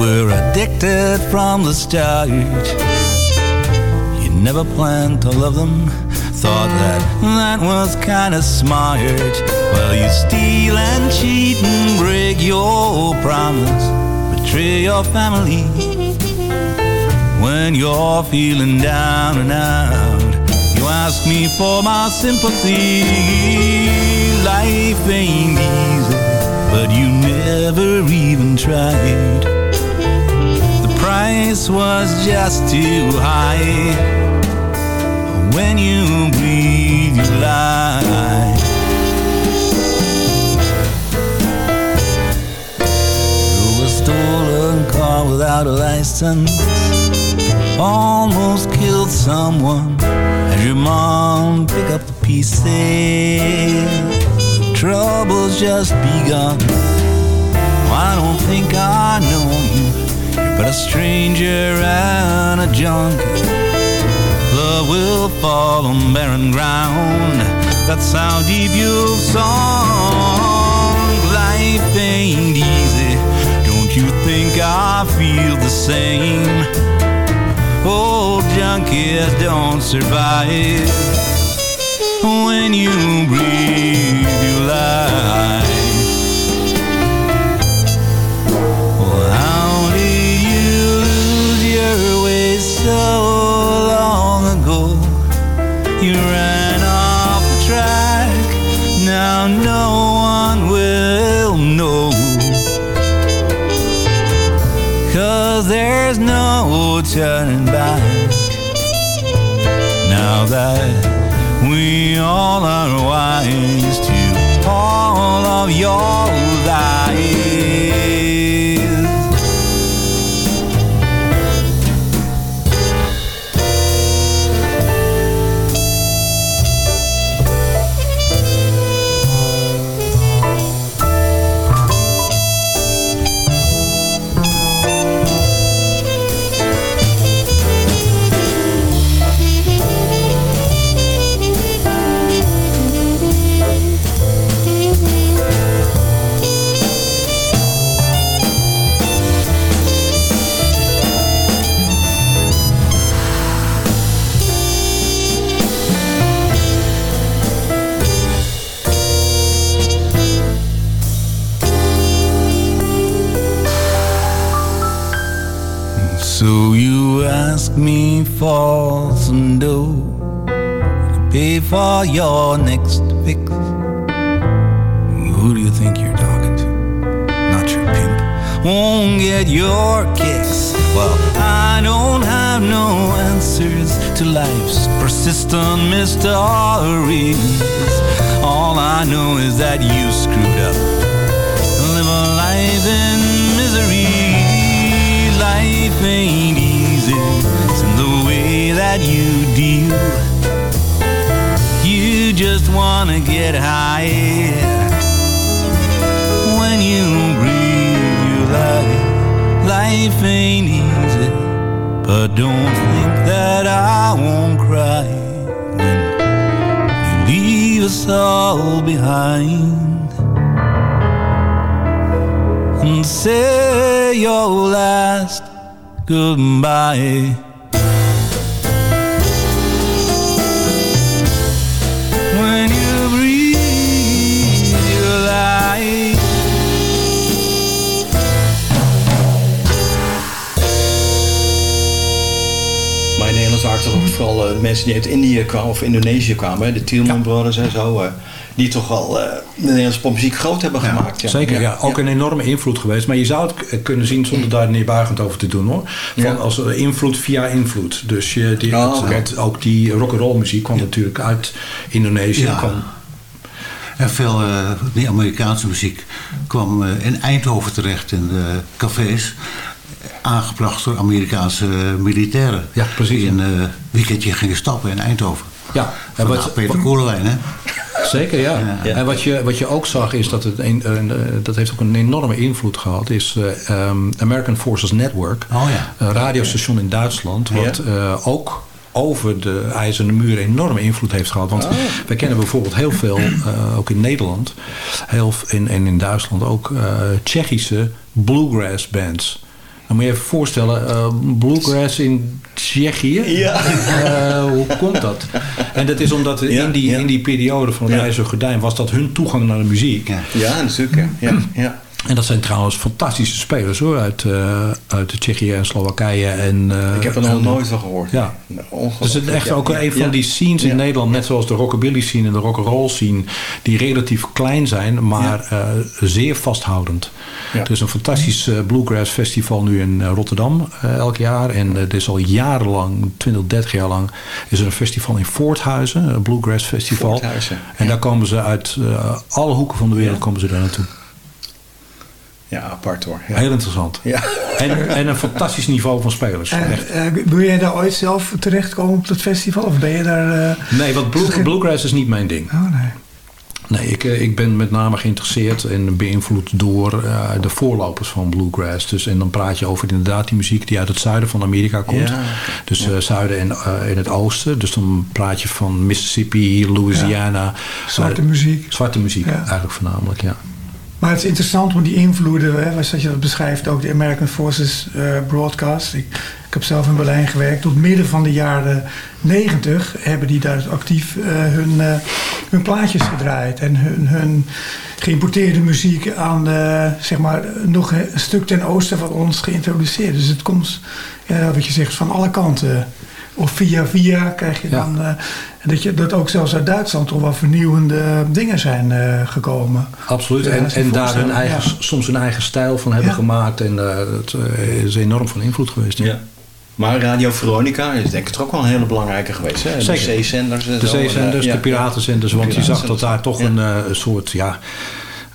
were addicted from the start. You never planned to love them, thought that that was kinda smart. Well, you steal and cheat and break your promise, betray your family. When you're feeling down and out, you ask me for my sympathy. Life ain't easy, but you never even tried. The price was just too high. When you breathe, you lie. Drove a stolen car without a license. Almost killed someone as your mom pick up the pieces. Trouble's just begun. I don't think I know you. But a stranger and a junkie. Love will fall on barren ground. That's how deep you've sunk. Life ain't easy. Don't you think I feel the same? Old junkies don't survive. When you breathe, you lie. Of your lies. For your next fix. Who do you think you're talking to? Not your pimp. Won't get your kicks. Well, I don't have no answers to life's persistent mysteries. All I know is that you screwed up. Live a life in misery. Life ain't easy. It's in the way that you deal. You wanna get high. When you breathe your life, life ain't easy. But don't think that I won't cry when you leave us all behind and say your last goodbye. Toch ook vooral eh, mensen die uit Indië kwamen of Indonesië kwamen. Hè? De Tielman Brothers en zo. eh, die toch wel eh, de Nederlandse popmuziek groot hebben gemaakt. Ja. Zeker, ja. Ook een enorme invloed geweest. Maar je zou het kunnen zien zonder daar neerbuigend over te doen hoor. Van Ja. als invloed via invloed. Dus je, die, Oh, het- het- ook die rock'n'roll muziek kwam natuurlijk uit Indonesië. Ja. Kwam, En veel eh, die Amerikaanse muziek kwam eh, in Eindhoven terecht in de cafés. Aangebracht door Amerikaanse militairen. Ja, precies, Die een eh, weekendje gingen stappen in Eindhoven. ja, en wat, Peter Koelewijn, hè? Zeker, ja. Ja. En wat je, wat je ook zag is dat het een, een, eh, dat heeft ook een enorme invloed gehad. Is eh, ehm, American Forces Network, Oh ja. een radiostation in Duitsland, wat eh, ook over de ijzeren muur enorme invloed heeft gehad. Want Oh. wij kennen bijvoorbeeld heel veel, eh, ook in Nederland heel, in, en in Duitsland ook, eh, Tsjechische bluegrass bands. Dan moet je even voorstellen, eh, bluegrass in Tsjechië. Ja. Eh, hoe komt dat? En dat is omdat Ja, in, die, ja. in die periode van het Ja. IJzeren Gordijn was dat hun toegang naar de muziek. Ja. Ja, natuurlijk. Ja. Ja. En dat zijn trouwens fantastische spelers hoor, uit, eh uit Tsjechië en Slowakije. En, eh, Ik heb er nog en- nooit van gehoord. Ja. Dus het is echt Ja, ook ja, een van ja. die scenes in. Nederland, net zoals de rockabilly scene en de rock'n'roll scene, die relatief klein zijn, maar eh, zeer vasthoudend. Er is een fantastisch bluegrass festival nu in Rotterdam elk jaar. En er is al jarenlang, 20, 30 jaar lang, is er een festival in Voorthuizen, een bluegrass festival. Voorthuizen, En daar komen ze uit alle hoeken van de wereld komen ze daar naartoe. Ja, apart hoor. Ja. Heel interessant. Ja. En, en een fantastisch niveau van spelers. En, Echt. eh, wil jij daar ooit zelf terechtkomen op dat festival? Of ben je daar... eh, Nee, want blue- bluegrass is niet mijn ding. Oh, nee. Nee, ik, eh, ik ben met name geïnteresseerd en beïnvloed door eh, de voorlopers van bluegrass. Dus, en dan praat je over inderdaad die muziek die uit het zuiden van Amerika komt. Ja. Dus eh, zuiden en eh, in het oosten. Dus dan praat je van Mississippi, Louisiana. Zwarte Eh, muziek. Zwarte muziek Ja. eigenlijk voornamelijk, ja. Maar het is interessant om die invloeden, hè, zoals je dat beschrijft, ook de American Forces eh, Broadcast. Ik, heb zelf in Berlijn gewerkt. Tot midden van de jaren 90 hebben die daar actief eh, hun, eh, hun plaatjes gedraaid. En hun, hun geïmporteerde muziek aan, zeg maar, nog een stuk ten oosten van ons geïntroduceerd. Dus het komt, ja, wat je zegt, van alle kanten. Of via via krijg je Ja. dan... eh, dat, je, dat ook zelfs uit Duitsland toch wel vernieuwende dingen zijn eh, gekomen. Absoluut. Ja, en en daar hun eigen, ja. soms hun eigen stijl van hebben Ja. gemaakt. En eh, dat is enorm van invloed geweest. Ja. Maar Radio Veronica is denk ik toch ook wel een hele belangrijke geweest. Hè? Zeker. De zeezenders en De zeezenders, Ja. de piratenzenders. Want je zag dat daar toch Ja. een eh, soort, ja...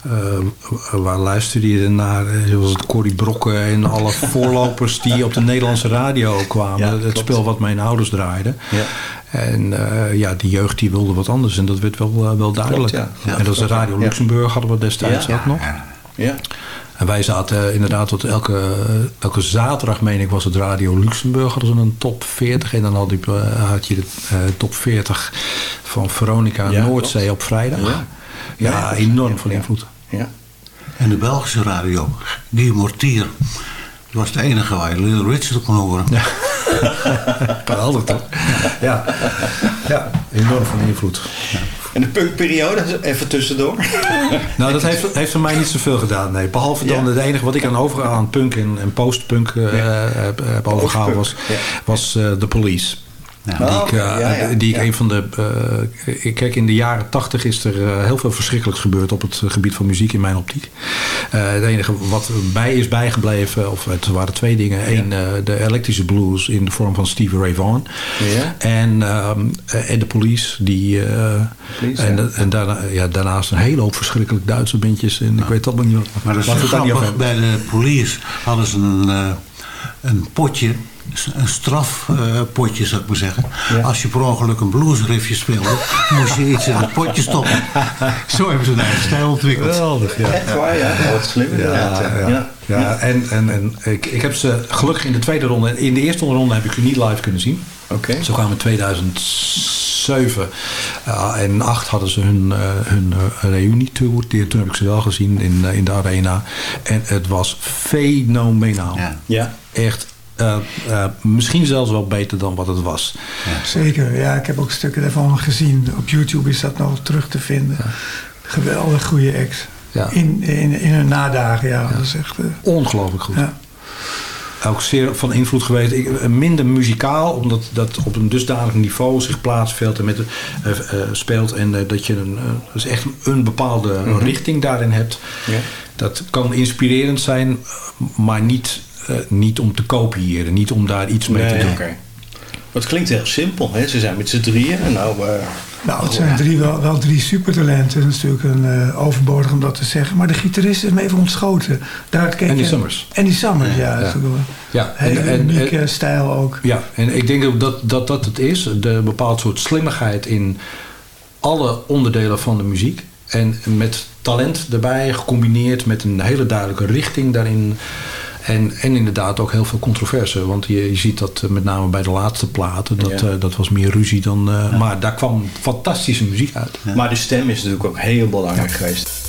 eh, waar luisterde je naar? Eh, Zoals het Corrie Brokken en alle [LAUGHS] voorlopers die op de Nederlandse radio kwamen. Ja, het spel wat mijn ouders draaiden. Ja. En eh, ja, die jeugd die wilde wat anders. En dat werd wel, eh, wel duidelijk. Ja, en dat is de. Radio. Luxemburg hadden we destijds ook nog. Ja. En wij zaten eh, inderdaad tot elke, elke zaterdag, meen ik, was het Radio Luxemburg. Hadden ze een top 40. En dan had, die, eh, had je de eh, top 40 van Veronica Noordzee op vrijdag. Ja. Enorm van ja. invloed. Ja. En de Belgische radio, Guy Mortier. Dat was de enige waar je Little Richard kon horen. Geweldig [LAUGHS] toch? Ja. ja, enorm van invloed. En de punkperiode, even tussendoor. [LAUGHS] Nou, dat heeft, heeft voor mij niet zoveel gedaan, nee. Behalve dan het enige wat ik aan overal aan punk en, en postpunk eh, heb, heb overgehouden was, was eh, The Police. Ja. Die, ik, eh, ja, ja. die ik een van de. eh, ik kijk, in de jaren tachtig is er eh, heel veel verschrikkelijks gebeurd op het gebied van muziek in mijn optiek. Eh, het enige wat bij is bijgebleven, of het waren twee dingen. Eén, eh, de elektrische blues in de vorm van Stevie Ray Vaughan. Ja. En, ehm, eh, en de police. Die, eh, Police, en ja. en daarna, ja, daarnaast een hele hoop verschrikkelijk Duitse bandjes. En ik weet allemaal niet wat. Maar dat is grappig. Bij de police hadden ze een, eh, een potje, een strafpotje zou ik maar zeggen. Als je per ongeluk een bluesriffje speelde, [LAUGHS] moest je iets in het potje stoppen. [LAUGHS] Zo hebben ze een eigen stijl ontwikkeld. Geweldig, ja. Echt waar, ja. Wat slim inderdaad. Ja, Ja, ja. ja. en, en, en ik, ik heb ze gelukkig in de tweede ronde. In de eerste ronde heb ik ze niet live kunnen zien. Oké. Zo kwamen in 2007 eh, en 8 hadden ze hun, eh, hun eh, reunietour. Die- Toen heb ik ze wel gezien in, eh, in de arena. En het was fenomenaal. Ja. Ja. Echt, eh, eh, misschien zelfs wel beter dan wat het was. Zeker, ja, ik heb ook stukken daarvan gezien. Op YouTube is dat nog terug te vinden. Geweldig goede act. Ja. In, in, in hun nadagen, ja. Dat is echt... eh, Ongelooflijk goed. ja. ook zeer van invloed geweest. Ik, minder muzikaal, omdat dat op een dusdanig niveau zich plaatsvindt en met, eh, eh, speelt. En dat je een, eh, dus echt een bepaalde richting daarin hebt. Ja. Dat kan inspirerend zijn, maar niet, niet om te kopiëren. Niet om daar iets mee te doen. Oké. Maar het klinkt heel simpel. Hè? Ze zijn met z'n drieën. En nou, eh, Nou, het zijn drie, wel, wel drie supertalenten. Dat is natuurlijk een eh, overbodig om dat te zeggen. Maar de gitarist is me even ontschoten. Daar keek Andy je- Summers. Andy Summers, ja. dat is ook wel Ja, hele en- en- unieke en- stijl ook. Ja, en ik denk dat dat, dat het is. De bepaald soort slimmigheid in alle onderdelen van de muziek. En met talent erbij, gecombineerd met een hele duidelijke richting daarin. En, en inderdaad ook heel veel controverse. Want je, je ziet dat eh, met name bij de laatste platen. Dat, Ja. eh, dat was meer ruzie dan... eh, Maar daar kwam fantastische muziek uit. Maar de stem is natuurlijk ook heel belangrijk geweest.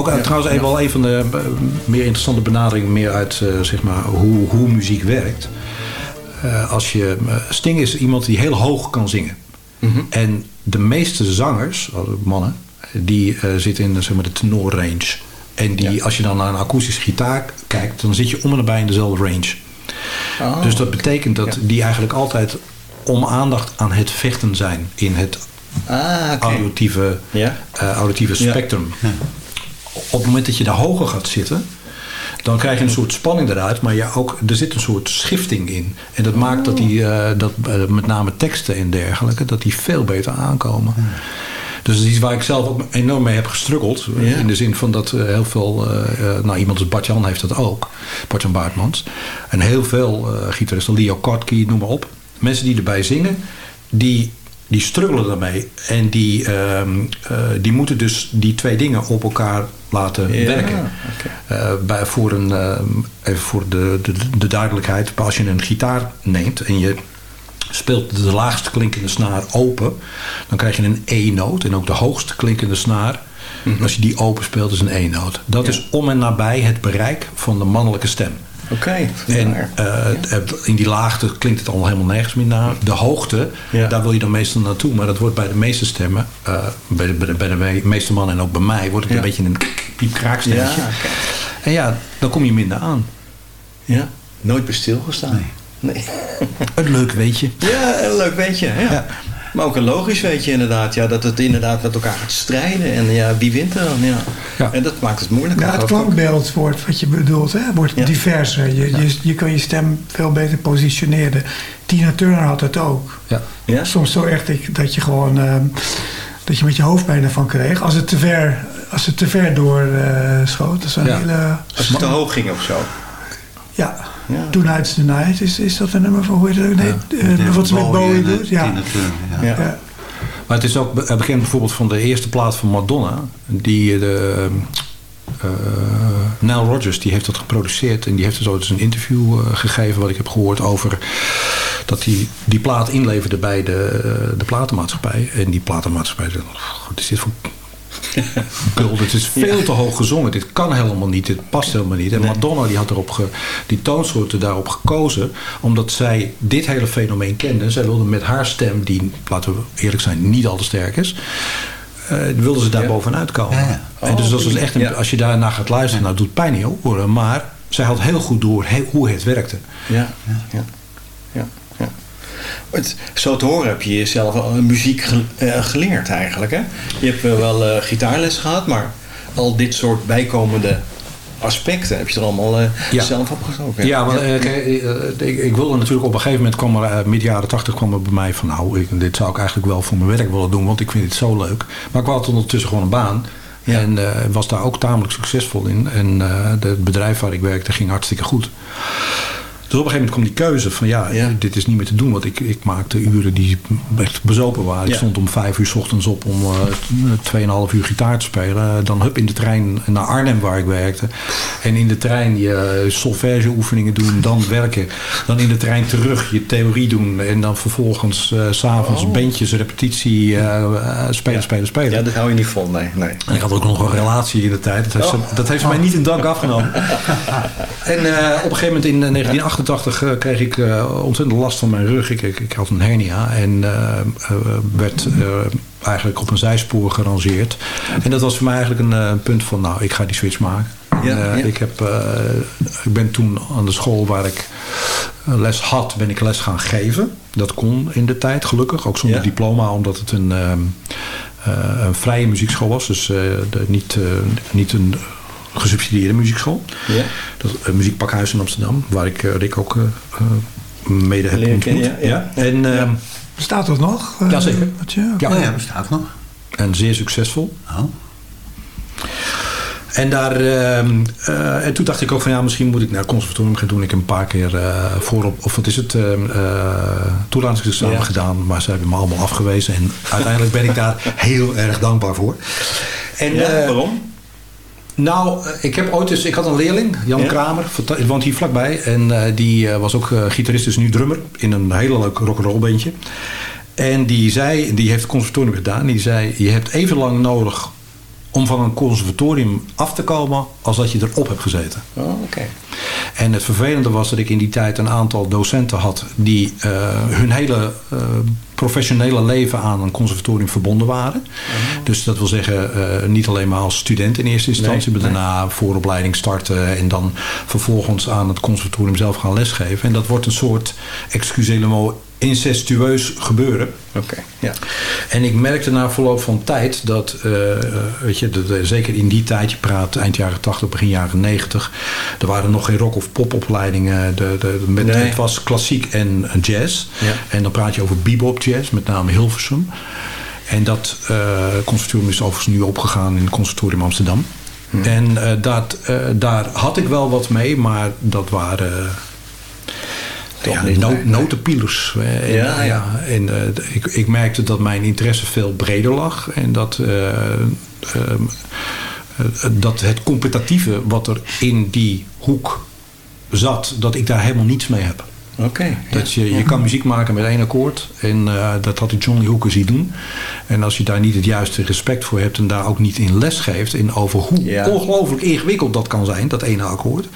Ook uh, trouwens even wel een van de uh, meer interessante benaderingen meer uit uh, zeg maar, hoe, hoe muziek werkt. Als je, Sting is iemand die heel hoog kan zingen. Mm -hmm. En de meeste zangers, mannen, die zitten in zeg maar, de tenorrange. En die, ja. als je dan naar een akoestische gitaar kijkt, dan zit je om en nabij in dezelfde range. Oh, dus dat betekent dat ja. die eigenlijk altijd om aandacht aan het vechten zijn in het ah, okay. auditieve, ja. uh, auditieve spectrum. Op het moment dat je daar hoger gaat zitten, dan krijg je een soort spanning eruit, maar ja, ook, er zit een soort schifting in. En dat maakt dat, die, uh, dat uh, met name teksten en dergelijke, dat die veel beter aankomen. Dus dat is iets waar ik zelf ook enorm mee heb gestruggeld. Ja. In de zin van dat uh, heel veel... Nou, iemand als Bartjan heeft dat ook. Bartjan Baartmans. En heel veel gitaristen, Leo Kotke, noem maar op. Mensen die erbij zingen, die, die struggelen daarmee. En die, die moeten dus die twee dingen op elkaar laten ja, werken. Okay. bij, voor een, even voor de, de, de duidelijkheid. Als je een gitaar neemt en je speelt de laagste klinkende snaar open, dan krijg je een E-noot. En ook de hoogste klinkende snaar, mm -hmm. als je die open speelt, is een E-noot. Dat ja. is om en nabij het bereik van de mannelijke stem. Oké. Okay, en uh, in die laagte klinkt het al helemaal nergens meer naar. De hoogte, ja. daar wil je dan meestal naartoe. Maar dat wordt bij de meeste stemmen, uh, bij, de, bij, de, bij, de, meeste mannen en ook bij mij, wordt het ja. een beetje een piepkraakstemmetje. Ja, okay. En ja, dan kom je minder aan. Ja, nooit bij stilgestaan. Nee. Nee. Een leuk weetje. Ja, een leuk weetje. Ja. Maar ook een logisch weetje inderdaad. Ja, dat het inderdaad met elkaar gaat strijden. En ja, wie wint er dan? Ja. ja. En dat maakt het moeilijker. Ja, het klankbeeld wordt, wat je bedoelt, hè, wordt ja. diverser. Je, je, je kan je stem veel beter positioneren. Tina Turner had het ook. Ja. Ja? Soms zo echt dat je gewoon... Uh, dat je met je hoofdpijn ervan kreeg. Als het te ver, als het te ver doorschoot. Uh, dat is een ja. hele... Als het te hoog ging of zo. Ja. Ja. Tonight's the Night, is, is dat een nummer van hoe heet het? Nee, ja. uh, wat ze met Bowie doet. Ja. Ja. ja. Maar het is ook bekend bijvoorbeeld van de eerste plaat van Madonna. Die de, uh, Nile Rodgers, die heeft dat geproduceerd. En die heeft dus ooit eens een interview uh, gegeven wat ik heb gehoord over... dat hij die plaat inleverde bij de, de platenmaatschappij. En die platenmaatschappij zei, wat is dit voor [LAUGHS] Het is veel ja. te hoog gezongen. Dit kan helemaal niet. Dit past helemaal niet. En nee. Madonna die had erop ge, die toonsoorten daarop gekozen. Omdat zij dit hele fenomeen kende. Zij wilde met haar stem, die, laten we eerlijk zijn, niet al te sterk is. Uh, wilde ze daar ja. bovenuit komen. Ja. Oh, en dus dat is echt een, als je daarna gaat luisteren, nou, het doet pijn in je oren. Maar zij had heel goed door he, hoe het werkte. Ja, ja, ja. Het, zo te horen heb je jezelf al muziek geleerd eigenlijk. Hè? Je hebt wel uh, gitaarles gehad, maar al dit soort bijkomende aspecten heb je er allemaal uh, ja. zelf. Ja, want uh, ik, ik, wilde natuurlijk op een gegeven moment kwam er midden jaren tachtig kwam er bij mij van nou, ik, dit zou ik eigenlijk wel voor mijn werk willen doen, want ik vind het zo leuk. Maar ik had ondertussen gewoon een baan. Ja. En uh, was daar ook tamelijk succesvol in. En het bedrijf waar ik werkte ging hartstikke goed. Dus op een gegeven moment kwam die keuze van ja, ja. dit is niet meer te doen. Want ik, ik maakte uren die echt bezopen waren. Ja. Ik stond om vijf uur s ochtends op om uh, 2,5 uur gitaar te spelen. Dan hup in de trein naar Arnhem waar ik werkte. En in de trein je solfège oefeningen doen. Dan werken. Dan in de trein terug je theorie doen. En dan vervolgens uh, s'avonds oh. bandjes, repetitie, uh, spelen, ja. spelen, spelen. Ja, dat hou je niet vol, nee. nee. En ik had ook nog een relatie in de tijd. Dat heeft, oh. ze, dat heeft ze mij niet in dank afgenomen. [LAUGHS] en op een gegeven moment in 1988 88 uh, kreeg ik uh, ontzettend last van mijn rug. Ik, ik, ik had een hernia en uh, werd eigenlijk op een zijspoor gerangeerd. En dat was voor mij eigenlijk een punt van, nou, ik ga die switch maken. Ja, en, ja. ik, heb, ik ben toen aan de school waar ik les had, ben ik les gaan geven. Dat kon in de tijd, gelukkig. Ook zonder Ja. diploma, omdat het een, een vrije muziekschool was. Dus de, niet, niet een gesubsidieerde muziekschool. Ja. Dat uh, Muziekpakhuis in Amsterdam, waar ik uh, Rick ook uh, mede heb ontmoet. kennen, ja, ja. En, ja. Bestaat dat nog? Jazeker. Ja. Ja. Oh ja, bestaat nog. En zeer succesvol. Oh. En, daar, en toen dacht ik ook van ja, misschien moet ik naar het conservatorium gaan doen. Ik heb een paar keer voorop, of wat is het, toelatingsexamen Ja. gedaan. Maar ze hebben me allemaal afgewezen. En uiteindelijk ben ik daar [LAUGHS] heel erg dankbaar voor. En, Ja, eh, waarom? Nou, eh, ik heb ooit eens, ik had een leerling, Jan Ja? Kramer, fanta- woont hier vlakbij. En eh, die eh, was ook eh, gitarist, dus nu drummer in een hele leuk rock'n'roll bandje. En die zei, die heeft het conservatorium gedaan. Die zei, je hebt even lang nodig om van een conservatorium af te komen als dat je erop hebt gezeten. Oh, oké. En het vervelende was dat ik in die tijd een aantal docenten had die hun hele professionele leven aan een conservatorium verbonden waren. Dus dat wil zeggen, eh, niet alleen maar als student in eerste instantie, Nee, maar daarna vooropleiding starten en dan vervolgens aan het conservatorium zelf gaan lesgeven. En dat wordt een soort, excusez-le-mot, incestueus gebeuren. Oké, ja. En ik merkte na verloop van tijd dat, eh, eh, weet je, de- zeker in die tijd, je praat eind jaren 80, begin jaren 90, er waren nog geen rock- of popopleidingen. De, de, met, Nee. Het was klassiek en jazz. Ja. En dan praat je over bebop jazz, met name Hilversum. En dat eh, conservatorium is overigens nu opgegaan in het conservatorium Amsterdam. Hmm. En eh, dat, eh, daar had ik wel wat mee, maar dat waren Toch ja, no- notenpielers. En, Ja, ja. en eh, ik, ik merkte dat mijn interesse veel breder lag. En dat, eh, ehm, eh, dat het competitieve wat er in die hoek zat, dat ik daar helemaal niets mee heb. Oké. Dat je, je kan muziek maken met één akkoord. En eh, dat had ik John Lee Hooker zien doen. En als je daar niet het juiste respect voor hebt... en daar ook niet in les geeft... in over hoe Ja. ongelooflijk ingewikkeld dat kan zijn... dat ene akkoord... [LAUGHS]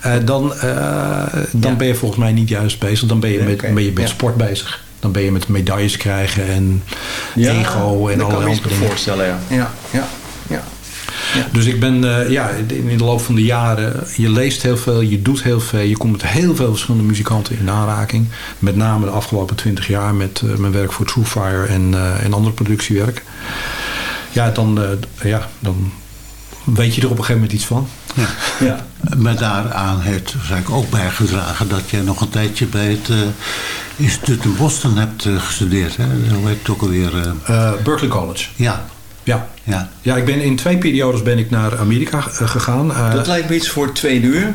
eh, dan eh, dan Ja. ben je volgens mij niet juist bezig. Dan ben je met, ben je met Ja. sport bezig. Dan ben je met medailles krijgen en Ja, ego en dat kan allerlei ik me andere dingen. voorstellen, ja. Ja, ja. Dus ik ben eh, ja, in de loop van de jaren, je leest heel veel, je doet heel veel. Je komt met heel veel verschillende muzikanten in aanraking. Met name de afgelopen twintig jaar met eh, mijn werk voor Truefire en, eh en andere productiewerk. Ja, dan, ja, dan weet je er op een gegeven moment iets van. Ja. ja. [LAUGHS] Maar daaraan heeft waarschijnlijk ook bijgedragen dat je nog een tijdje bij het eh, instituut in Boston hebt gestudeerd. Hè? Hoe heet het ook alweer? Berkeley College. ja, Ja. ja. ja, ik ben in twee periodes ben ik naar Amerika eh, gegaan. Eh, Dat lijkt me iets voor tweede uur.